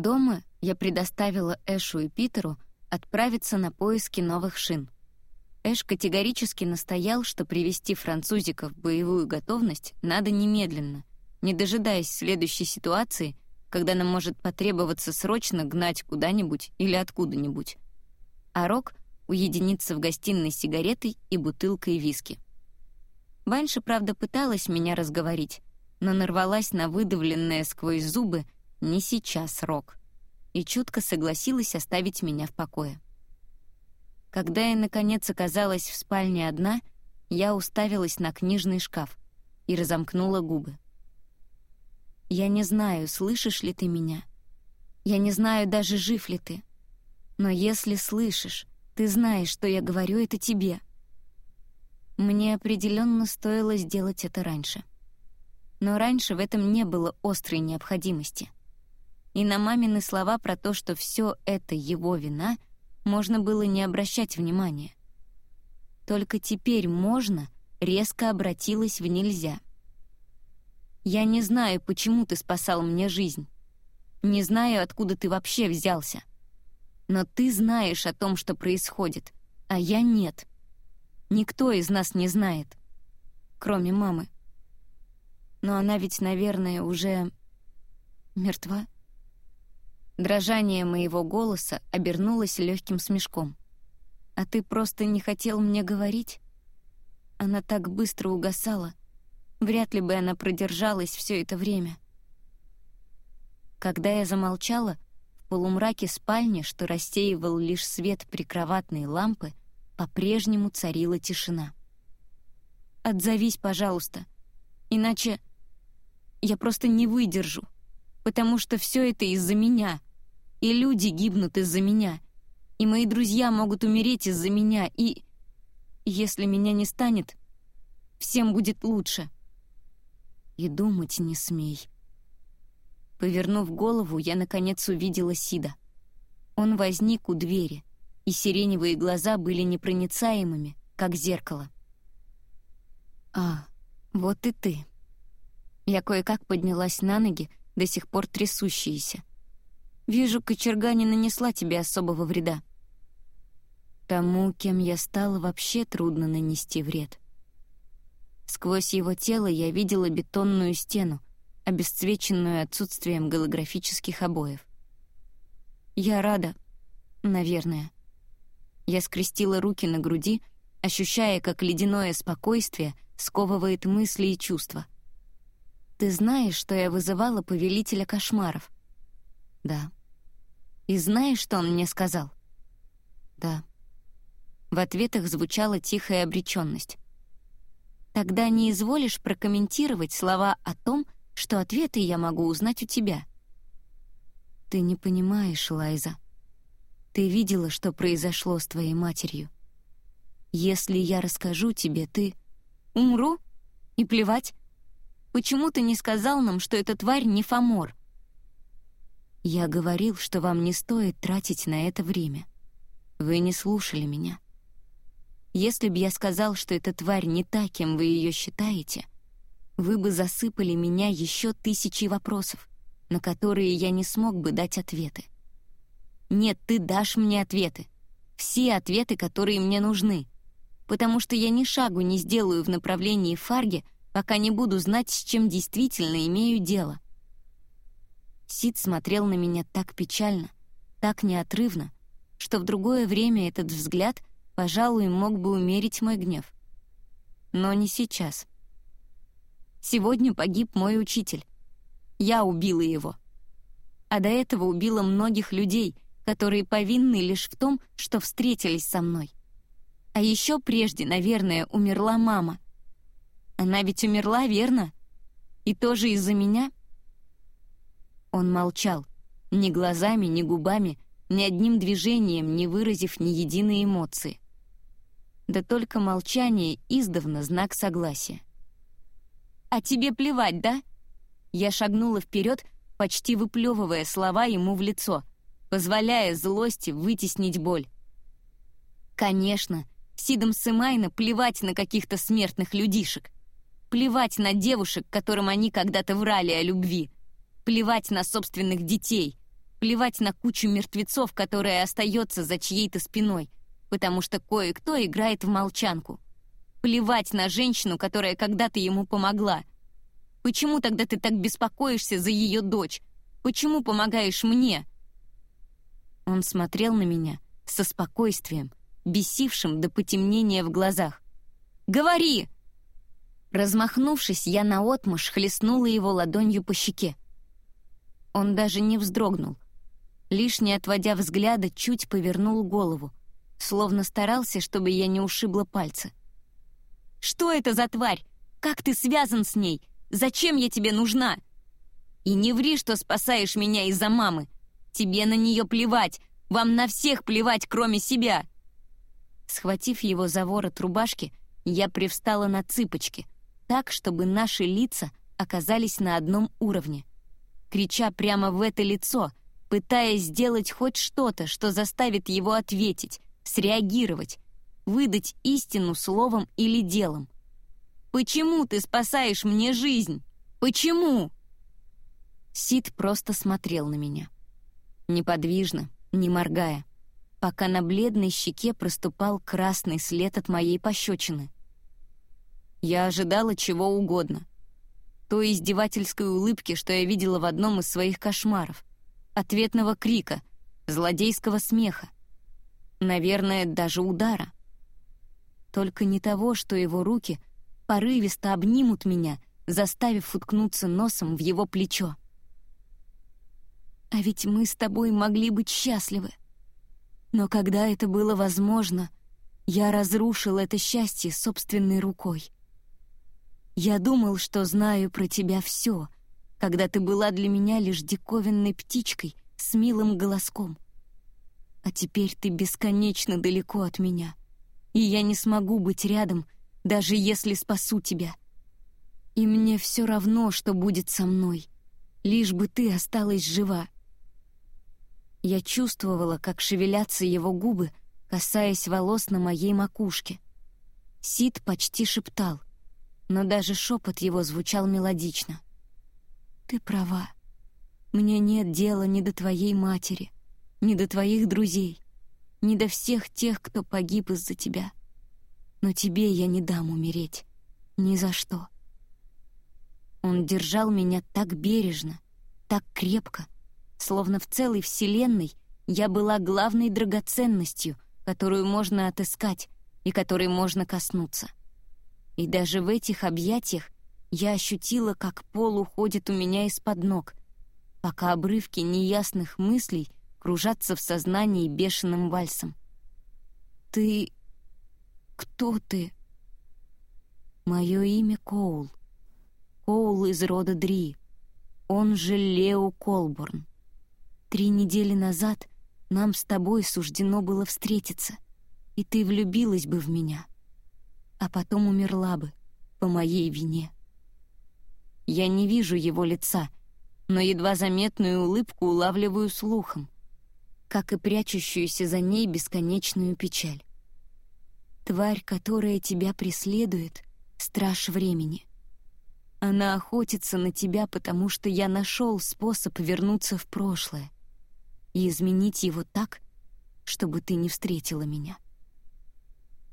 Дома я предоставила Эшу и Питеру отправиться на поиски новых шин. Эш категорически настоял, что привести французиков в боевую готовность надо немедленно, не дожидаясь следующей ситуации, когда нам может потребоваться срочно гнать куда-нибудь или откуда-нибудь. А Рок уединиться в гостиной с сигаретой и бутылкой виски. Банши, правда, пыталась меня разговорить, но нарвалась на выдавленное сквозь зубы «не сейчас, Рок» и чутко согласилась оставить меня в покое. Когда я, наконец, оказалась в спальне одна, я уставилась на книжный шкаф и разомкнула губы. Я не знаю, слышишь ли ты меня. Я не знаю даже, жив ли ты. Но если слышишь, ты знаешь, что я говорю это тебе. Мне определенно стоило сделать это раньше. Но раньше в этом не было острой необходимости. И на мамины слова про то, что все это его вина, можно было не обращать внимания. Только теперь можно резко обратилась в нельзя — я не знаю, почему ты спасал мне жизнь. Не знаю, откуда ты вообще взялся. Но ты знаешь о том, что происходит, а я нет. Никто из нас не знает, кроме мамы. Но она ведь, наверное, уже мертва. Дрожание моего голоса обернулось легким смешком. «А ты просто не хотел мне говорить?» Она так быстро угасала, Вряд ли бы она продержалась все это время. Когда я замолчала, в полумраке спальни, что рассеивал лишь свет прикроватной лампы, по-прежнему царила тишина. «Отзовись, пожалуйста, иначе я просто не выдержу, потому что все это из-за меня, и люди гибнут из-за меня, и мои друзья могут умереть из-за меня, и... Если меня не станет, всем будет лучше». И думать не смей. Повернув голову, я, наконец, увидела Сида. Он возник у двери, и сиреневые глаза были непроницаемыми, как зеркало. «А, вот и ты». Я кое-как поднялась на ноги, до сих пор трясущиеся. «Вижу, кочерга не нанесла тебе особого вреда». Тому, кем я стала, вообще трудно нанести вред. Сквозь его тело я видела бетонную стену, обесцвеченную отсутствием голографических обоев. Я рада, наверное. Я скрестила руки на груди, ощущая, как ледяное спокойствие сковывает мысли и чувства. «Ты знаешь, что я вызывала повелителя кошмаров?» «Да». «И знаешь, что он мне сказал?» «Да». В ответах звучала тихая обреченность. Тогда не изволишь прокомментировать слова о том, что ответы я могу узнать у тебя. Ты не понимаешь, Лайза. Ты видела, что произошло с твоей матерью. Если я расскажу тебе, ты... Умру? И плевать. Почему ты не сказал нам, что эта тварь не Фомор? Я говорил, что вам не стоит тратить на это время. Вы не слушали меня. Если б я сказал, что эта тварь не та, кем вы ее считаете, вы бы засыпали меня еще тысячей вопросов, на которые я не смог бы дать ответы. Нет, ты дашь мне ответы. Все ответы, которые мне нужны. Потому что я ни шагу не сделаю в направлении Фарги, пока не буду знать, с чем действительно имею дело. Сид смотрел на меня так печально, так неотрывно, что в другое время этот взгляд — пожалуй, мог бы умерить мой гнев. Но не сейчас. Сегодня погиб мой учитель. Я убила его. А до этого убила многих людей, которые повинны лишь в том, что встретились со мной. А еще прежде, наверное, умерла мама. Она ведь умерла, верно? И тоже из-за меня? Он молчал, ни глазами, ни губами, ни одним движением не выразив ни единой эмоции да только молчание издавна знак согласия. «А тебе плевать, да?» Я шагнула вперед, почти выплевывая слова ему в лицо, позволяя злости вытеснить боль. Конечно, Сидом Сымайна плевать на каких-то смертных людишек. Плевать на девушек, которым они когда-то врали о любви. Плевать на собственных детей. Плевать на кучу мертвецов, которая остается за чьей-то спиной, потому что кое-кто играет в молчанку. Плевать на женщину, которая когда-то ему помогла. Почему тогда ты так беспокоишься за ее дочь? Почему помогаешь мне?» Он смотрел на меня со спокойствием, бесившим до потемнения в глазах. «Говори!» Размахнувшись, я наотмашь хлестнула его ладонью по щеке. Он даже не вздрогнул. Лишь не отводя взгляда, чуть повернул голову, словно старался, чтобы я не ушибла пальцы. «Что это за тварь? Как ты связан с ней? Зачем я тебе нужна?» «И не ври, что спасаешь меня из-за мамы. Тебе на нее плевать. Вам на всех плевать, кроме себя!» Схватив его за ворот рубашки, я привстала на цыпочки, так, чтобы наши лица оказались на одном уровне. Крича прямо в это лицо, пытаясь сделать хоть что-то, что заставит его ответить, среагировать, выдать истину словом или делом. «Почему ты спасаешь мне жизнь? Почему?» Сид просто смотрел на меня. Неподвижно, не моргая, пока на бледной щеке проступал красный след от моей пощечины. Я ожидала чего угодно. Той издевательской улыбки, что я видела в одном из своих кошмаров, ответного крика, злодейского смеха. Наверное, даже удара. Только не того, что его руки порывисто обнимут меня, заставив уткнуться носом в его плечо. А ведь мы с тобой могли быть счастливы. Но когда это было возможно, я разрушил это счастье собственной рукой. Я думал, что знаю про тебя все, когда ты была для меня лишь диковинной птичкой с милым голоском. А теперь ты бесконечно далеко от меня, и я не смогу быть рядом, даже если спасу тебя. И мне все равно, что будет со мной, лишь бы ты осталась жива. Я чувствовала, как шевелятся его губы, касаясь волос на моей макушке. Сид почти шептал, но даже шепот его звучал мелодично. «Ты права. Мне нет дела ни до твоей матери, ни до твоих друзей, ни до всех тех, кто погиб из-за тебя. Но тебе я не дам умереть. Ни за что». Он держал меня так бережно, так крепко, словно в целой вселенной я была главной драгоценностью, которую можно отыскать и которой можно коснуться. И даже в этих объятиях я ощутила, как пол уходит у меня из-под ног, пока обрывки неясных мыслей кружатся в сознании бешеным вальсом. «Ты... кто ты?» «Мое имя Коул. Коул из рода Дри. Он же Лео Колборн. Три недели назад нам с тобой суждено было встретиться, и ты влюбилась бы в меня, а потом умерла бы по моей вине. Я не вижу его лица, но едва заметную улыбку улавливаю слухом, как и прячущуюся за ней бесконечную печаль. Тварь, которая тебя преследует, — страж времени. Она охотится на тебя, потому что я нашел способ вернуться в прошлое — и изменить его так, чтобы ты не встретила меня.